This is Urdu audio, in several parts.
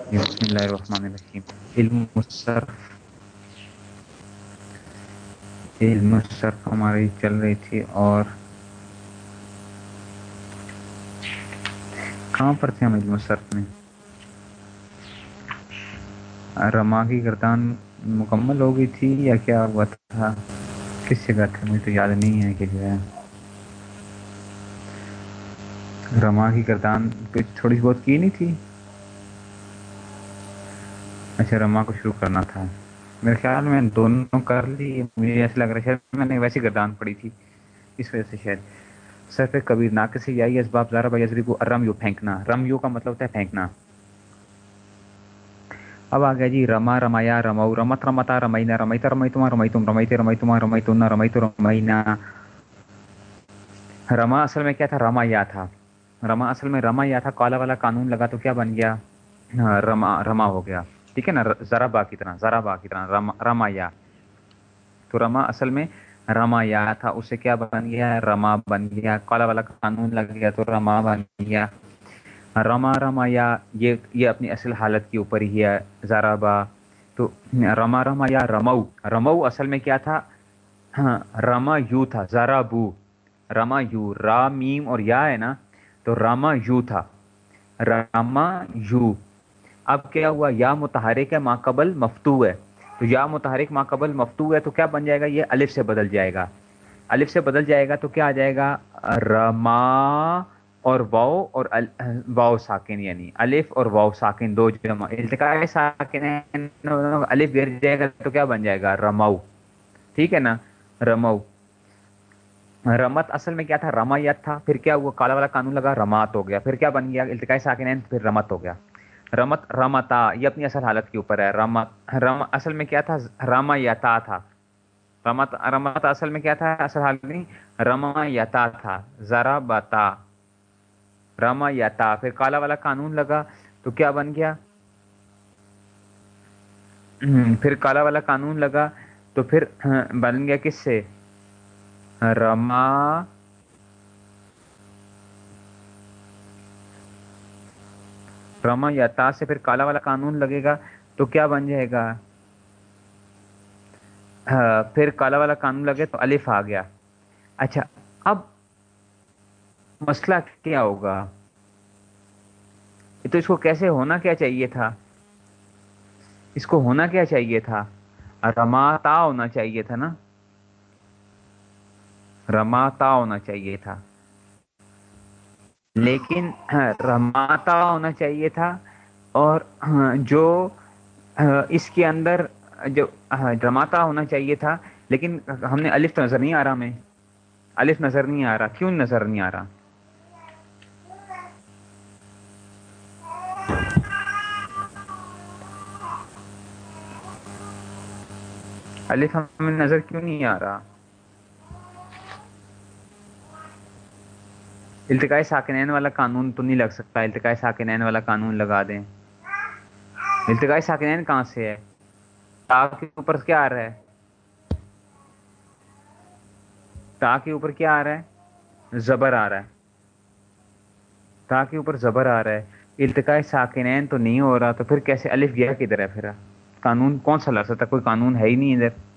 بسم اللہ الرحمن الرحیم علم الصرف علم الصرف ہماری چل رہی تھی اور کہاں پر تھے ہم علم الصرف میں رما کی گردان مکمل ہو گئی تھی یا کیا ہوا تھا کس جگہ تھا مجھے تو یاد نہیں ہے کہ جو ہے رما کی گردان تھوڑی بہت کی نہیں تھی اچھا رما کو شروع کرنا تھا۔ میرے خیال میں دونوں کر لی، مجھے ایسا لگ رہا ہے میں نے ویسی گردان پڑی تھی۔ اس وجہ سے شاید سر پہ کبھی ناقص سے آئی اسباب زارا بھائی ازری کو رم یو پھینکنا۔ رم یو کا مطلب ہوتا ہے پھینکنا۔ اب آ گیا جی رما رمایا رمو رمت رمتا رمینا رمیتا رمی تما رمی تم رمیتے رمی تما رمی تم رمی تو رمینا رما اصل میں کیا تھا؟ رما یا تھا۔ رما اصل میں رما یا تھا، کالا والا قانون لگا تو کیا بن گیا؟ ہاں، رما رما ہو گیا۔ ٹھیک ہے نا ذرا با کی طرح ذرا با کی طرح، رما یا تو رما اصل میں رما یا تھا، اسے کیا بن گیا؟ رما بن گیا۔ کالا والا قانون لگ گیا تو رما بن گیا۔ رما رما یا یہ یہ اپنی اصل حالت کے اوپر ہی ہے ذرا با تو رما رما یا رمو رمو اصل میں کیا تھا؟ ہاں رما یو تھا ذرا بو رما یو، را، میم اور یا ہے نا، تو راما یو تھا۔ راما یو۔ اب کیا ہوا؟ یا متحرک ہے ماں قبل مفتو ہے۔ تو یا متحرک ماں قبل مفتو ہے تو کیا بن جائے گا؟ یہ الف سے بدل جائے گا۔ الف سے بدل جائے گا تو کیا آ جائے گا؟ رما اور واؤ اور واؤ ساکن یعنی الف اور واؤ ساکن، دو جمع۔ التقاء ساکن الف گر جائے گا تو کیا بن جائے گا؟ رماؤ۔ ٹھیک ہے نا؟ رماؤ۔ رمت اصل میں کیا تھا؟ رمایت تھا۔ پھر کیا ہوا؟ کالا والا قانون لگا رمات ہو گیا۔ پھر کیا بن گیا؟ التقاء ساکن پھر رمت ہو گیا۔ رمت رمتا، یہ اپنی اصل حالت کے اوپر ہے۔ رمت رم اصل میں کیا تھا؟ رما یتا تھا۔ رمت رمت اصل میں کیا تھا؟ اصل حالت نہیں۔ رما یتا تھا۔ ذرا بتا۔ رما یتا۔ پھر کالا والا قانون لگا تو کیا بن گیا؟ پھر کالا والا قانون لگا تو پھر ہاں، بن گیا کس سے؟ رما رما یا تا سے پھر کالا والا قانون لگے گا، تو کیا بن جائے گا؟ پھر کالا والا قانون لگے تو الف آ گیا۔ اچھا اب مسئلہ کیا ہوگا؟ تو اس کو کیسے ہونا کیا چاہیے تھا؟ اس کو ہونا کیا چاہیے تھا؟ رماتا ہونا چاہیے تھا نا؟ رماتا ہونا چاہیے تھا۔ لیکن ہاں، رماتا ہونا چاہیے تھا اور ہاں، جو ہاں، اس کے اندر جو رماتا ہونا چاہیے تھا، لیکن ہم نے الف نظر نہیں آ رہا ہمیں الف نظر نہیں آ رہا۔ کیوں نظر نہیں آ رہا؟ الف ہمیں نظر کیوں نہیں آ رہا؟ التقاء ساکنین والا قانون تو نہیں لگ سکتا۔ التقاء ساکنین والا قانون لگا دیں۔ التقاء ساکنین کہاں سے ہے؟ تا کے اوپر کیا آ رہا ہے؟ تا کے اوپر کیا آ رہا ہے؟ زبر آ رہا ہے۔ تا کے اوپر زبر آ رہا ہے۔ التقاء ساکنین تو نہیں ہو رہا تو پھر کیسے الف گیا کدھر ہے پھر؟ قانون کون سا لگ سکتا کوئی قانون ہے ہی نہیں ادھر۔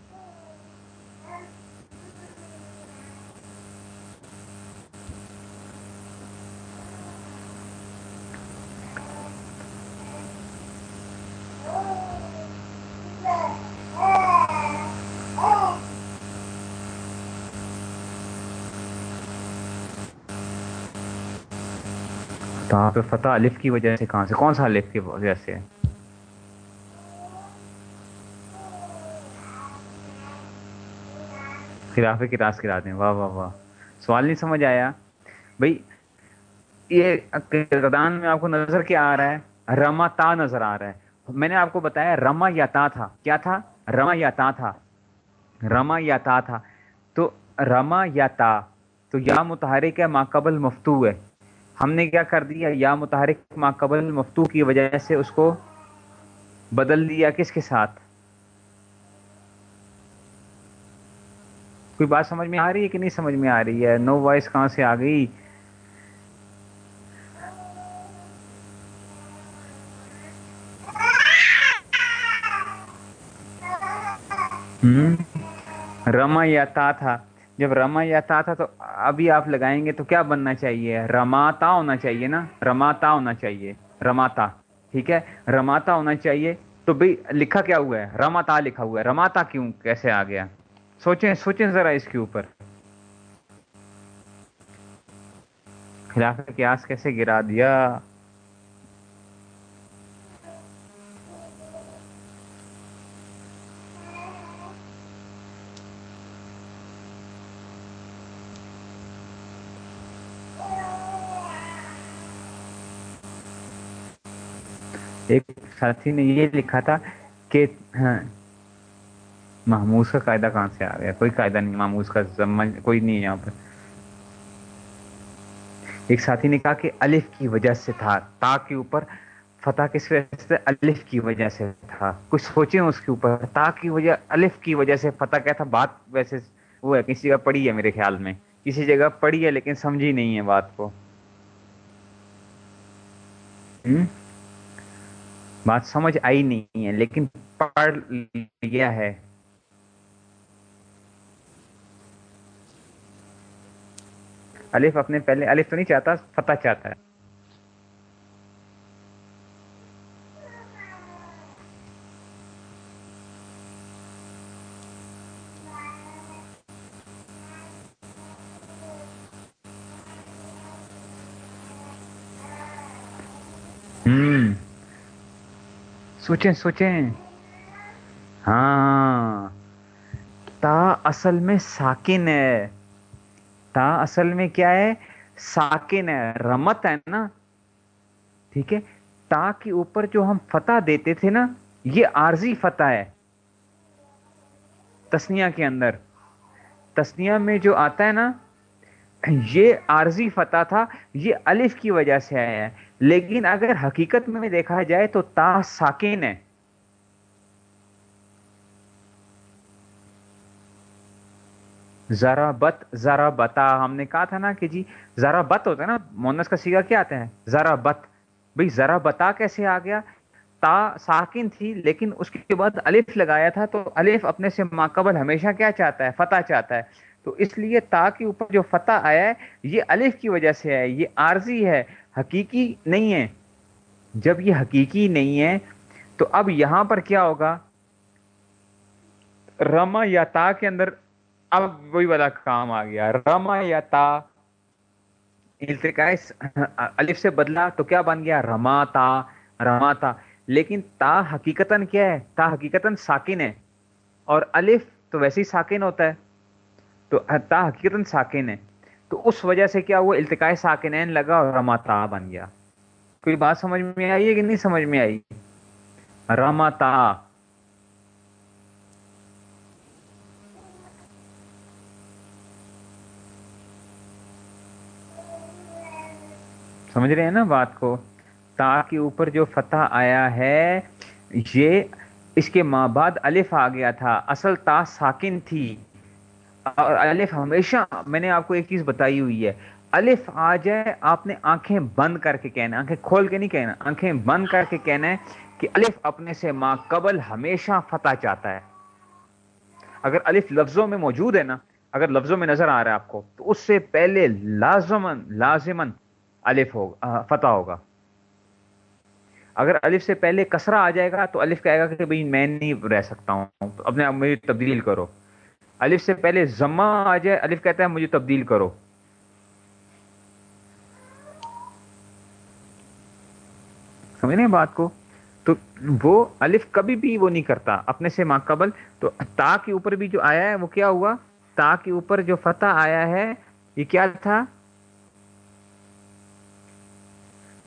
پہ فتح الف کی وجہ سے کہاں سے؟ کون سا الف کی وجہ سے؟ خلاف کی راس کرا دیں واہ واہ واہ۔ سوال نہیں سمجھ آیا؟ بھائی، یہ کردان میں آپ کو نظر کیا آ رہا ہے؟ رما تا نظر آ رہا ہے۔ میں نے آپ کو بتایا رما یا تا تھا۔ کیا تھا؟ رما یا تا تھا۔ رما یا تا تھا۔ تو رما یا تا، تو یا متحرک ہے ماں قبل مفتو ہے۔ ہم نے کیا کر دیا؟ یا متحرک ما قبل مفتو کی وجہ سے اس کو بدل دیا کس کے ساتھ؟ کوئی بات سمجھ میں آ رہی ہے کہ نہیں سمجھ میں آ رہی ہے؟ نو وائس کہاں سے آ گئی؟ رما یا تا تھا۔ جب رما یا تا تھا تو ابھی آپ لگائیں گے تو کیا بننا چاہیے؟ رماتا ہونا چاہیے نا؟ رماتا ہونا چاہیے رماتا ٹھیک ہے؟ رماتا ہونا چاہیے تو بھائی لکھا کیا ہوا ہے؟ رماتا لکھا ہوا ہے۔ رماتا کیوں کیسے آ گیا؟ سوچیں سوچیں ذرا اس کے اوپر۔ خلاف قیاس کیسے گرا دیا؟ ایک ساتھی نے یہ لکھا تھا کہ ہاں کا قاعدہ کہاں سے آ گیا؟ کوئی قاعدہ نہیں محموز کا کوئی نہیں ہے یہاں پر۔ ایک ساتھی نے کہا کہ الف کی وجہ سے تھا، تا کے اوپر فتح کس وجہ سے؟ الف کی وجہ سے تھا۔ کچھ سوچیں اس کے اوپر۔ تا کی وجہ، الف کی وجہ سے فتح کیا تھا؟ بات ویسے وہ ہے، کسی جگہ پڑھی ہے میرے خیال میں۔ کسی جگہ پڑھی ہے لیکن سمجھی نہیں ہے بات کو۔ ہوں بات سمجھ آئی نہیں ہے، لیکن پڑھ لیا ہے۔ الف اپنے پہلے، الف تو نہیں چاہتا، فتح چاہتا ہے۔ سوچیں سوچیں۔ ہاں،, ہاں تا اصل میں ساکن ہے۔ تا اصل میں کیا ہے؟ ساکن ہے، رمت ہے نا۔ ٹھیک ہے؟ تا کے اوپر جو ہم فتح دیتے تھے نا، یہ عارضی فتح ہے۔ تسنیا کے اندر۔ تسنیا میں جو آتا ہے نا، یہ عارضی فتح تھا، یہ الف کی وجہ سے آیا ہے۔ لیکن اگر حقیقت میں دیکھا جائے تو تا ساکن ہے۔ ذرا بت، ذرا بتا۔ ہم نے کہا تھا نا کہ جی ذرا بت ہوتا ہے نا، مونس کا سیگا کیا آتا ہے ذرا بت۔ بھائی، ذرا بتا کیسے آ گیا؟ تا ساکن تھی، لیکن اس کے بعد الف لگایا تھا تو الف اپنے سے ماقبل ہمیشہ کیا چاہتا ہے؟ فتح چاہتا ہے۔ تو اس لیے تا کے اوپر جو فتح آیا ہے، یہ الف کی وجہ سے ہے، یہ عارضی ہے۔ حقیقی نہیں ہے۔ جب یہ حقیقی نہیں ہے تو اب یہاں پر کیا ہوگا؟ رما یا تا کے اندر اب وہی والا کام آ گیا۔ رما یا تا الف سے بدلا تو کیا بن گیا؟ رما تا رما تا۔ لیکن تا حقیقت کیا ہے؟ تا حقیقت ساکن ہے۔ اور الف تو ویسے ہی ساکن ہوتا ہے۔ تو تا حقیقت ساکن ہے۔ تو اس وجہ سے کیا وہ التقاء ساکنین لگا اور رماتا بن گیا۔ کوئی بات سمجھ میں آئی ہے کہ نہیں سمجھ میں آئی؟ رماتا سمجھ رہے ہیں نا بات کو؟ تا کے اوپر جو فتح آیا ہے، یہ اس کے ماں بعد الف آ گیا تھا۔ اصل تا ساکن تھی۔ الف ہمیشہ میں نے آپ کو ایک چیز بتائی ہوئی ہے۔ الف آ جائے، آپ نے آنکھیں بند کر کے کہنا آنکھیں کھول کے نہیں کہنا، آنکھیں بند کر کے کہنا ہے کہ الف اپنے سے ماں قبل ہمیشہ فتح چاہتا ہے۔ اگر الف لفظوں میں موجود ہے نا، اگر لفظوں میں نظر آ رہا ہے آپ کو، تو اس سے پہلے لازمن لازمن الف ہوگا فتح ہوگا۔ اگر الف سے پہلے کسرا آ جائے گا تو الف کہے گا کہ بھائی میں نہیں رہ سکتا ہوں اپنے آپ میری تبدیل کرو۔ الف سے پہلے زما آ جائے، الف کہتا ہے مجھے تبدیل کرو۔ سمجھ رہے بات کو؟ تو وہ الف کبھی بھی وہ نہیں کرتا، اپنے سے ماقبل تو تا کے اوپر بھی جو آیا ہے، وہ کیا ہوا؟ تا کے اوپر جو فتح آیا ہے، یہ کیا تھا؟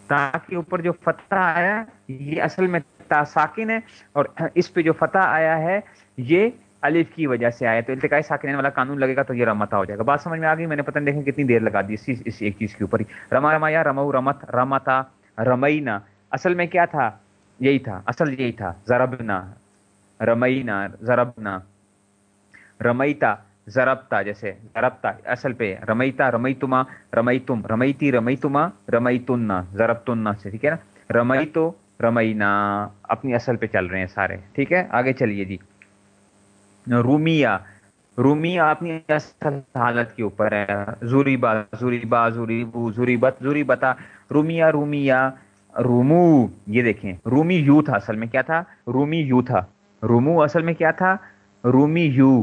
تا کے اوپر جو فتح آیا، یہ اصل میں تا ساکن ہے۔ اور اس پہ جو فتح آیا ہے، یہ الف کی وجہ سے آیا تو التقائی ساکنین والا قانون لگے گا تو یہ رمتا ہو جائے گا۔ بات سمجھ میں آ گئی؟ میں نے پتہ نہیں دیکھیں کتنی دیر لگا دی۔ اس اس ایک چیز کے اوپر ہی۔ رما رما یا رمو رمت رمتا رمینا۔ اصل میں کیا تھا؟ یہی تھا، اصل یہی تھا۔ ضربنا، رمینا، ضربنا۔ رمیتا، ضربتا جیسے، ضربتا۔ اصل پہ رمیتا، رمیتما، رمیتم، رمیتی، رمیتما، رمیتنا، ضربتنا سے، ٹھیک ہے نا؟ رمیتو، رمینا۔ اپنی اصل پہ چل رہے ہیں سارے، ٹھیک ہے؟ آگے چلیے جی۔ رومیہ۔ رومی اپنی اصل حالت کے اوپر ہے۔ زوریبا زوریبا، زوریبو، زوریبت، زوریبتا، رومیہ رومیہ، رومو۔ یہ دیکھیں، رومی یو تھا اصل میں کیا تھا؟ رومی یو تھا۔ رومو اصل میں کیا تھا؟ رومی یو۔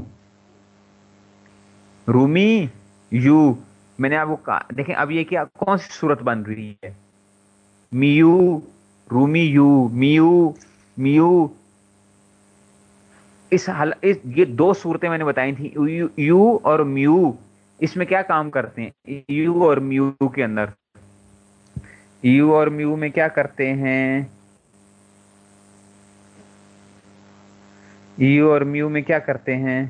رومی یو۔ میں نے آپ کو کہا دیکھیں، اب یہ کیا کون سی صورت بن رہی ہے؟ میو، رومی یو، میو میو۔ اس حال یہ دو صورتیں میں نے بتائی تھیں یو اور میو، اس میں کیا کام کرتے ہیں؟ یو اور میو کے اندر۔ یو اور میو میں کیا کرتے ہیں؟ یو اور میو میں کیا کرتے ہیں؟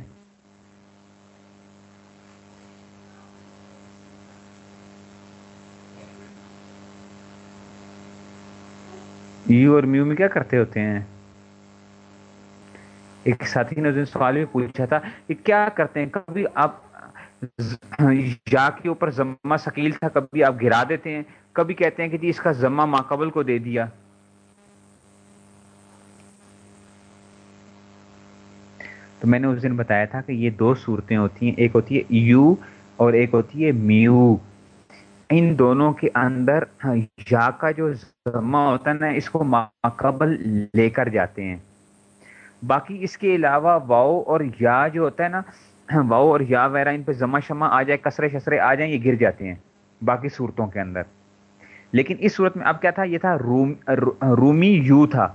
یو اور میو میں کیا کرتے ہوتے ہیں؟ ایک ساتھی نے اس سوال میں پوچھا تھا کہ کیا کرتے ہیں؟ کبھی آپ یا کے اوپر ضمہ سکیل تھا، کبھی آپ گرا دیتے ہیں؟ کبھی کہتے ہیں کہ جی اس کا ضمہ ماقبل کو دے دیا۔ تو میں نے اس دن بتایا تھا کہ یہ دو صورتیں ہوتی ہیں، ایک ہوتی ہے یو اور ایک ہوتی ہے میو۔ ان دونوں کے اندر ہاں، یا کا جو ضمہ ہوتا ہے نا، اس کو ماقبل لے کر جاتے ہیں۔ باقی اس کے علاوہ واؤ اور یا جو ہوتا ہے نا، واؤ اور یا وغیرہ ان پہ زما شمع آ جائے، کسرے شسرے آ جائیں، یہ گر جاتے ہیں باقی صورتوں کے اندر۔ لیکن اس صورت میں اب کیا تھا؟ یہ تھا روم رومی یو تھا۔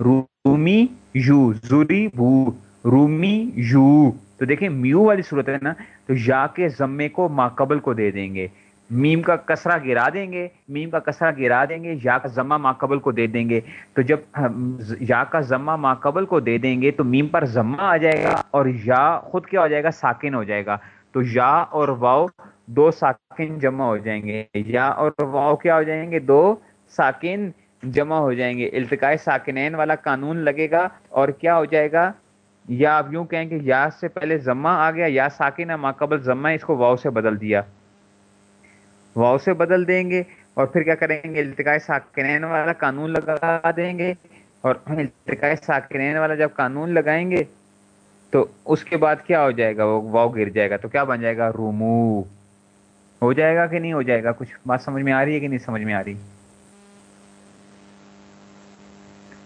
رومی یو، زوری بو۔ رومی یو۔ تو دیکھیں میو والی صورت ہے نا، تو یا کے ضمے کو ماقبل کو دے دیں گے۔ میم کا کسرا گرا دیں گے، میم کا کسرا گرا دیں گے، یا کا ضمہ ماقبل کو دے دیں گے۔ تو جب یا کا ضمہ ماقبل کو دے دیں گے تو میم پر ضمہ آ جائے گا اور یا خود کیا ہو جائے گا؟ ساکن ہو جائے گا۔ تو یا اور واؤ دو ساکن جمع ہو جائیں گے۔ یا اور واؤ کیا ہو جائیں گے؟ دو ساکن جمع ہو جائیں گے۔ التقاء ساکنین والا قانون لگے گا اور کیا ہو جائے گا؟ یا آپ یوں کہیں کہ یا سے پہلے ضمہ آ گیا، یا ساکن ہے ماقبل ضمہ اس کو واؤ سے بدل دیا۔ واؤ سے بدل دیں گے اور پھر کیا کریں گے؟ التقاء ساکنین والا قانون لگا دیں گے اور التقاء ساکنین والا جب قانون لگائیں گے تو اس کے بعد کیا ہو جائے گا؟ وہ واؤ گر جائے گا تو کیا بن جائے گا؟ رومو۔ ہو جائے گا کہ نہیں ہو جائے گا؟ کچھ بات سمجھ میں آ رہی ہے کہ نہیں سمجھ میں آ رہی؟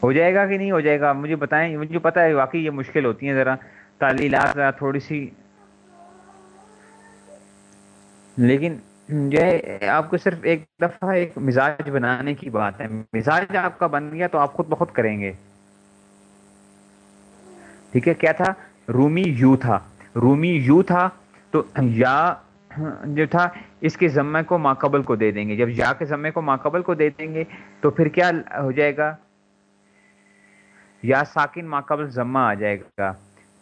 ہو جائے گا کہ نہیں ہو جائے گا؟ مجھے بتائیں، مجھے پتا ہے، واقعی یہ مشکل ہوتی ہیں ذرا۔ تعلیلات ذرا تھوڑی سی۔ لیکن جو ہے، آپ کو صرف ایک دفعہ ایک مزاج بنانے کی بات ہے۔ مزاج آپ کا بن گیا تو آپ خود بخود کریں گے۔ ٹھیک ہے، کیا تھا؟ رومی یو تھا۔ رومی یو تھا تو یا جو تھا، اس کے ذمے کو ماقبل کو دے دیں گے۔ جب یا کے ذمے کو ماقبل کو دے دیں گے تو پھر کیا ہو جائے گا؟ یا ساکن ماقبل ذمہ آ جائے گا۔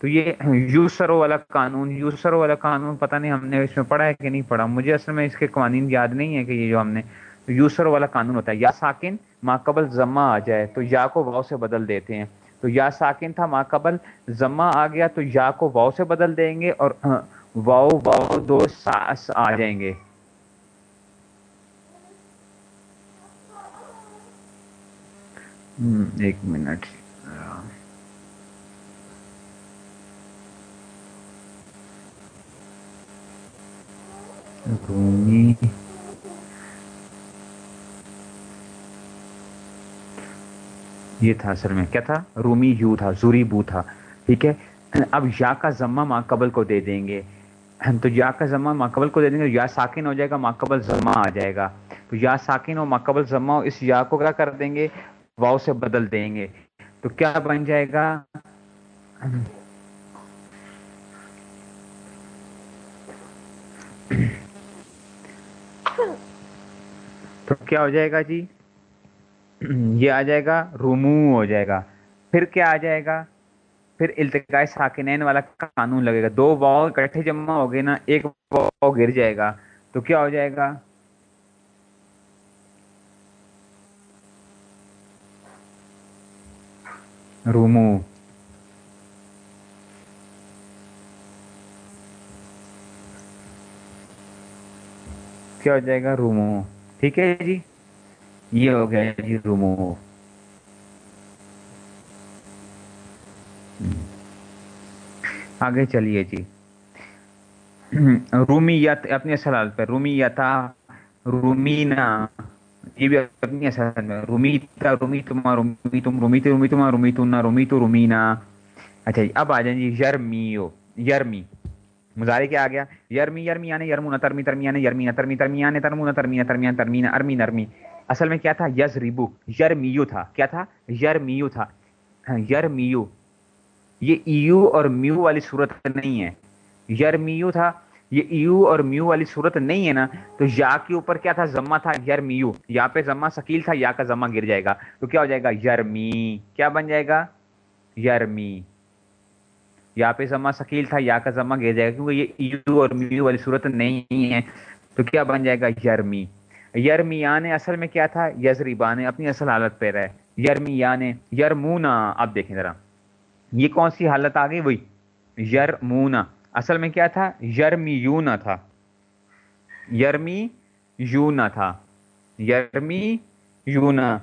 تو یہ یوسرو والا قانون یوسرو والا قانون پتہ نہیں ہم نے اس میں پڑھا ہے کہ نہیں پڑھا؟ مجھے اصل میں اس کے قوانین یاد نہیں ہے کہ یہ جو ہم نے یوسر والا قانون ہوتا ہے، یا ساکن ماقبل ضمہ آ جائے تو یا کو واؤ سے بدل دیتے ہیں۔ تو یا ساکن تھا ماقبل ضمہ آ گیا تو یا کو واؤ سے بدل دیں گے اور واؤ واؤ دو ساس آ جائیں گے۔ ایک منٹ۔ رومی یہ تھا اصل میں کیا تھا رومی یو تھا زوری بو تھا ٹھیک ہے اب یا کا ضمہ ماقبل کو دے دیں گے تو یا کا ضمہ ماقبل کو دے دیں گے یا ساکن ہو جائے گا ماقبل ضمہ آ جائے گا تو یا ساکن ہو ماقبل ضمہ ہو اس یا کو کیا کر دیں گے واؤ سے بدل دیں گے تو کیا بن جائے گا تو کیا ہو جائے گا جی؟ یہ آ جائے گا رومو ہو جائے گا۔ پھر کیا آ جائے گا؟ پھر التقاء ساکنین والا قانون لگے گا۔ دو واؤ اکٹھے جمع ہو گئے نا، ایک واؤ گر جائے گا۔ تو کیا ہو جائے گا؟ رومو کیا ہو جائے گا؟ رومو ٹھیک ہے جی؟ یہ ہو گیا جی رومو آگے چلیے جی۔ رومیت اپنی اصل حالت پہ رومیتا، رومینا۔ یہ بھی اپنی اصل میں۔ رومیتا رومی تما رومی تم رومی تو رومی تما رومی تم رومی تو رومینا۔ اچھا جی اب آ جائیں جی یرمیو۔ یرمی۔ مظاہرے کیا آ گیا؟ یرمی یرمی آنے یرمون ترمی یعنی ترمی آنے یرمی ترمی ترمی آنے ترمون ترمی ترمی ترمی ارمی نرمی اصل میں کیا تھا؟ یز ریبو یرمیو تھا۔ کیا تھا؟ یرمیو تھا۔ ہاں، یرمیو۔ یہ ایو اور میو والی صورت نہیں ہے۔ یرمیو تھا۔ یہ ایو اور میو والی صورت نہیں ہے نا۔ تو یا کے اوپر کیا تھا؟ زما تھا۔ یرمیو۔ یا پہ زما سکیل تھا، یا کا زما گر جائے گا۔ تو کیا ہو جائے گا؟ یرمی۔ کیا بن جائے گا؟ یرمی۔ یا پہ زما سکیل تھا یا کا زما گر جائے گا کیونکہ یہ ایو اور میو والی صورت نہیں ہے۔ تو کیا بن جائے گا؟ یرمی۔ یرمیان اصل میں کیا تھا؟ یزریبان، اپنی اصل حالت پہ رہے۔ یرمیان، یرمونا۔ اب دیکھیں ذرا۔ یہ کون سی حالت آ گئی؟ وہی۔ یرمونا۔ اصل میں کیا تھا؟ یرمی یونا تھا۔ یرمی یونا تھا۔ یرمی یونا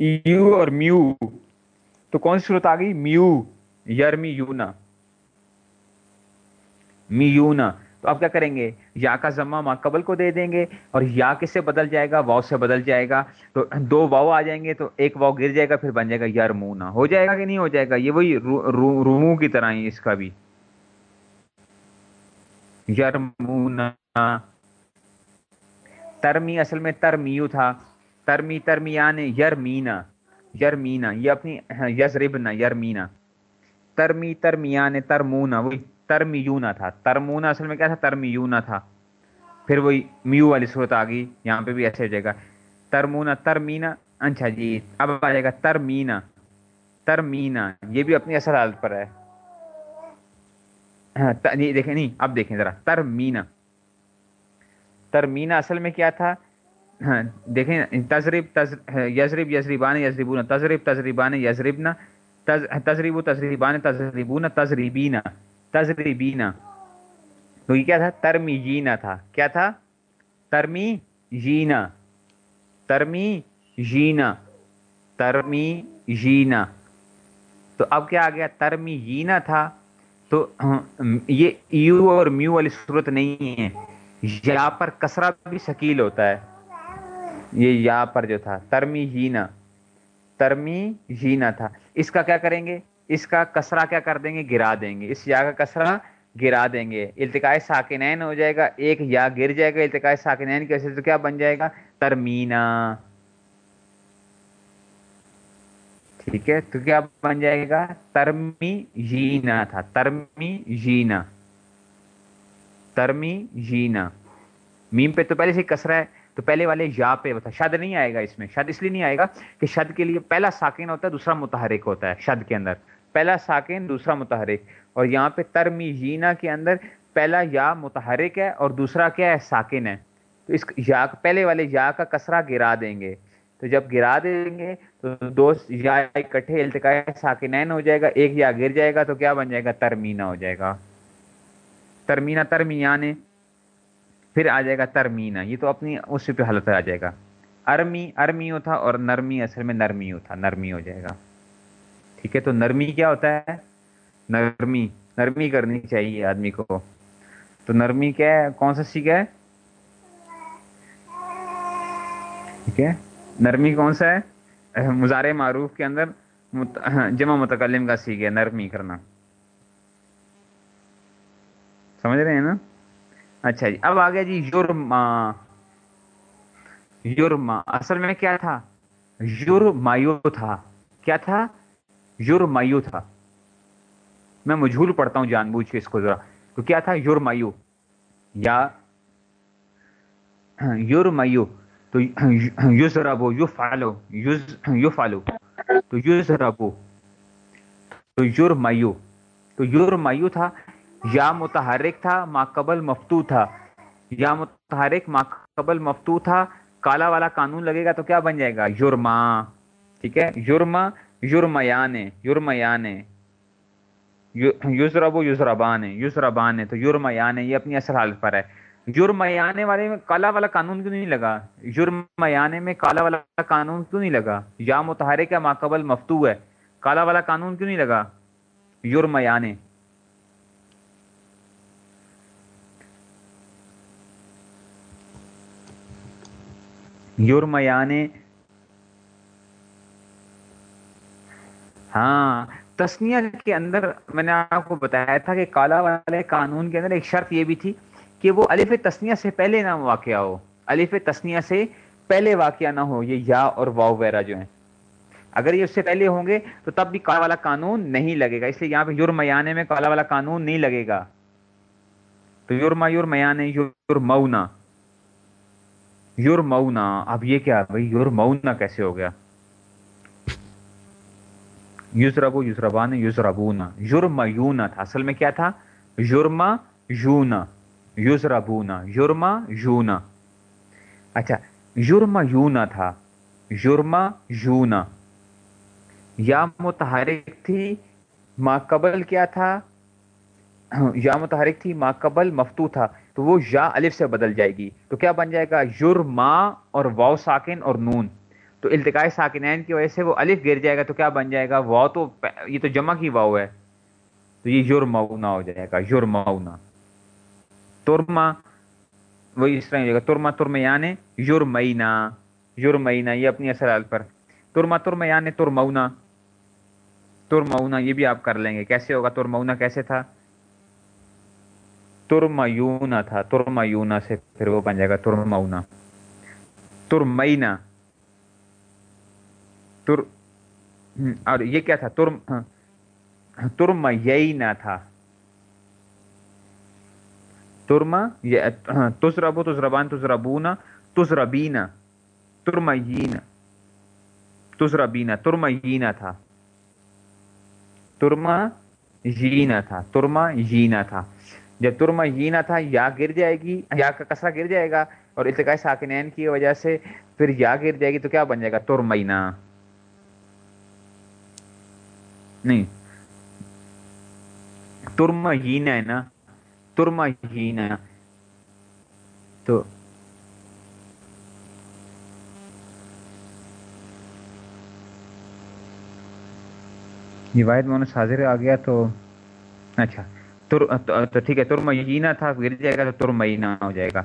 یو اور میو۔ تو کون سی صورت آ گئی؟ میو۔ یرمی یونا میونا تو اب کیا کریں گے؟ یا کا ضمہ ماں قبل کو دے دیں گے اور یا کس سے بدل جائے گا، واؤ سے بدل جائے گا۔ تو دو واؤ آ جائیں گے تو ایک واؤ گر جائے گا، پھر بن جائے گا یار مونا ہو جائے گا کہ نہیں ہو جائے گا؟ یہ وہی رومو کی طرح ہی اس کا بھی۔ یرمونا۔ ترمی، اصل میں ترمیو تھا۔ ترمی، ترمیان، یرمینا۔ یرمینا، یہ اپنی، یزربنا، یرمینا۔ ترمی، ترمیان، ترمونا۔ وہی ترمیونا تھا۔ ترمونا اصل میں کیا تھا؟ ترمیونا تھا۔ پھر وہی میو والی صورت آ گئی یہاں پہ بھی ایسے ہو جائے گا۔ ترمونا ترمینا اچھا جی اب آ جائے گا ترمینا۔ ترمینا یہ بھی اپنی اصل حالت پر ہے۔ ہاں، دیکھیں نہیں اب دیکھیں ذرا۔ ترمینا۔ ترمینا اصل میں کیا تھا؟ ہاں، دیکھیں تجرب یزرب یزریبان یزریبون تجرب تجریبان یزربنا تجریب و تجریبان تجریبون تجریبینا تجریبینا تو یہ کیا تھا؟ ترمی جینا تھا۔ کیا تھا؟ ترمی جینا ترمی جینا ترمی جینا تو اب کیا آ گیا؟ ترمی جینا تھا۔ تو یہ یو اور میو والی صورت نہیں ہے۔ یا پر کسرا بھی شکیل ہوتا ہے۔ یہ یا پر جو تھا ترمی جینا ترمی جینا تھا۔ اس کا کیا کریں گے؟ اس کا کسرا کیا کر دیں گے؟ گرا دیں گے۔ اس یا کا کسرا گرا دیں گے۔ التقاء ساکنین ہو جائے گا۔ ایک یا گر جائے گا التقاء ساکنین کی وجہ سے کیا بن جائے گا؟ ترمینا ٹھیک ہے؟ تو کیا بن جائے گا؟ ترمی جینا تھا۔ ترمی جینا ترمی جینا میم پہ تو پہلے سے کسرا ہے۔ تو پہلے والے یا پہ ہوتا شد نہیں آئے گا اس میں۔ شد اس لیے نہیں آئے گا کہ شد کے لیے پہلا ساکن ہوتا ہے، دوسرا متحرک ہوتا ہے شد کے اندر۔ پہلا ساکن، دوسرا متحرک۔ اور یہاں پہ ترمی جینا کے اندر پہلا یا متحرک ہے اور دوسرا کیا ہے؟ ساکن ہے۔ تو اس یا، پہلے والے یا کا کسرا گرا دیں گے۔ تو جب گرا دیں گے تو دو یا اکٹھے التقاء ساکنین ہو جائے گا۔ ایک یا گر جائے گا تو کیا بن جائے گا؟ ترمینا ہو جائے گا۔ ترمینا ترمیانے۔ پھر آ جائے گا ترمینا، یہ تو اپنی اس پہ حالت آ جائے گا۔ ارمی ارمیو تھا اور نرمی اصل میں نرمیو تھا، نرمی ہو جائے گا۔ ٹھیک ہے، تو نرمی کیا ہوتا ہے؟ نرمی نرمی کرنی چاہیے آدمی کو۔ تو نرمی کیا ہے؟ کون سا سیکھا ہے؟ ٹھیک ہے، نرمی کون سا ہے؟ مزار معروف کے اندر جمع متکلم کا سیکھ ہے، نرمی کرنا۔ سمجھ رہے ہیں نا؟ اچھا جی اب آ گیا جی یورما۔ یورما، اصل میں کیا تھا؟ یورمایو تھا۔ کیا تھا؟ یورمایو تھا۔ میں مجھول پڑھتا ہوں، جان بوجھ کے اس کو ذرا۔ تو کیا تھا؟ یورمایو۔ یا یورمایو۔ تو یوز ربو you follow use you follow تو یوز ربو تو یورمایو تو یورمایو تھا یا متحرک تھا، ما قبل مفتو تھا۔ یا متحرک، ما قبل مفتو تھا۔ کالا والا قانون لگے گا تو کیا بن جائے گا؟ یورما۔ ٹھیک ہے؟ یورما یورمیان یورمیان یوزرب و یوزربان یوزربان ہے تو یورمیان یہ اپنی اصل حالت پر ہے۔ یورمیان والے میں کالا والا قانون کیوں نہیں لگا؟ یورمیان میں کالا والا قانون کیوں نہیں لگا؟ یا متحرک ہے، ما قبل مفتو ہے۔ کالا والا قانون کیوں نہیں لگا؟ یورمیان یورمیانے۔ ہاں تسنیا کے اندر میں نے آپ کو بتایا تھا کہ کالا والے قانون کے اندر ایک شرط یہ بھی تھی کہ وہ الف تسنیا سے پہلے نہ واقعہ ہو۔ الف تسنیا سے پہلے واقعہ نہ ہو، یہ یا اور واؤ وغیرہ جو ہیں۔ اگر یہ اس سے پہلے ہوں گے تو تب بھی کالا والا قانون نہیں لگے گا، اس لیے یہاں پہ یورمیانے میں کالا والا قانون نہیں لگے گا۔ تو یورما یورمیانے، یورمونا۔ یورمونا اب یہ کیا بھائی؟ یور یورمونا کیسے ہو گیا؟ یوزربو یوزربان یوزربونا یورما یونا تھا، اصل میں کیا تھا؟ یورما یونا یوزربونا یورما یونا اچھا یورما یونا تھا یورما یونا یا متحرک تھی ما قبل کیا تھا؟ ہاں، یا متحرک تھی، ما قبل مفتو تھا، تو وہ یا الف سے بدل جائے گی۔ تو کیا بن جائے گا؟ یورما اور واؤ ساکن اور نون۔ تو التقاء ساکنین کی وجہ سے وہ الف گر جائے گا، تو کیا بن جائے گا؟ واؤ تو یہ تو جمع کی واؤ ہے۔ تو یہ یورمونا ہو جائے گا یورمونا ترما وہی اس طرح ہو جائے گا، ترما ترم یعنی یورمینا یورمینا یہ اپنی اثر حال پر۔ ترما ترم یعنی ترمونا ترمونا یہ بھی آپ کر لیں گے۔ کیسے ہوگا؟ ترمونا کیسے تھا؟ ترمیونا تھا ترمیونا سے پھر وہ بن جائے گا ترمونا ترمینا تر اور یہ کیا تھا ترم ترم یہی تھا ترما تزربو تزربان تزربونا تزربینا ترمین تزربینا ترمین تھا ترما یینا تھا ترما یینا تھا جب ترما یینا تھا، یا گر جائے گی، یا کا کسرا گر جائے گا اور التقاء ساکنین کی وجہ سے پھر یا گر جائے گی تو کیا بن جائے گا؟ ترمینا نہیں۔ ترما ہینا ہے نا؟ ترما ہینا تو یہ واحد مونس حاضر آ گیا تو اچھا۔ تو ٹھیک ہے ترمینہ تھا، گر جائے گا تو ترمینہ ہو جائے گا۔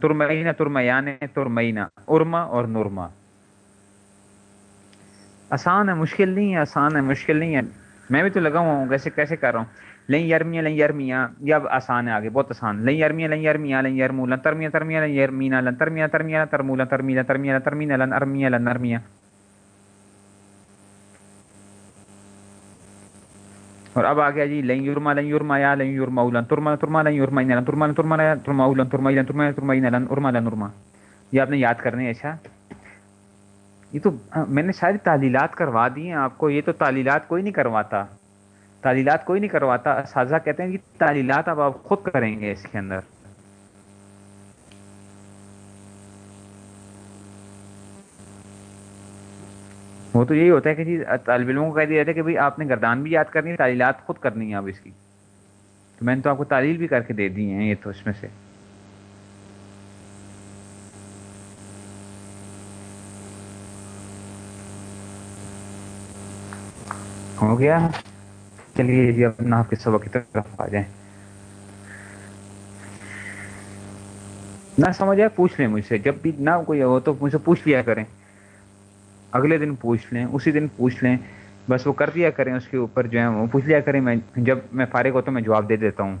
ترمینہ ترمیان ترمینہ ارما اور نرما۔ آسان ہے، مشکل نہیں ہے، آسان ہے، مشکل نہیں ہے۔ میں بھی تو لگا ہوا ہوں، کیسے کیسے کر رہا ہوں؟ لیں یرمیا لیں یرمیا یہ اب آسان ہے آگے، بہت آسان۔ لیں یرمیا لیں یرمیا لیں یرمو لن ترمیا ترمیا لیں یرمینا، لن ترمیا ترمیا ترمو لن ترمیا ترمیا ترمیا لن ارمیا لن ارمیا اور اب آ گیا جی لیں یورما لیں یورما یا لیں یورما اولن، ترما ترما لیں یورما لن ترما ترما ترما اولن، ترما لن ترما ترما لن ارما لن ارما یہ آپ نے یاد کرنے اچھا؟ یہ تو میں نے شاید تعلیلات کروا دی ہیں آپ کو، یہ تو تعلیلات کوئی نہیں کرواتا۔ تعلیلات کوئی نہیں کرواتا۔ اساتذہ کہتے ہیں کہ تعلیلات اب آپ خود کریں گے اس کے اندر۔ وہ تو یہی ہوتا ہے کہ جی طالب علموں کو کہہ دیا جاتا ہے کہ بھائی، آپ نے گردان بھی یاد کرنی ہے تعلیلات خود کرنی ہے اب اس کی۔ تو میں نے تو آپ کو تعلیل بھی کر کے دے دی ہیں یہ تو اس میں سے۔ ہو گیا۔ چلیے جی اپنا آپ کے سبق کی طرف آ جائیں۔ نہ سمجھ آئے، پوچھ لیں مجھ سے۔ جب بھی نہ کوئی ہو تو مجھ سے پوچھ لیا کریں۔ اگلے دن پوچھ لیں، اسی دن پوچھ لیں۔ بس وہ کر دیا کریں اس کے اوپر جو ہے، وہ پوچھ لیا کریں۔ میں جب میں فارغ ہوتا ہوں، میں جواب دے دیتا ہوں۔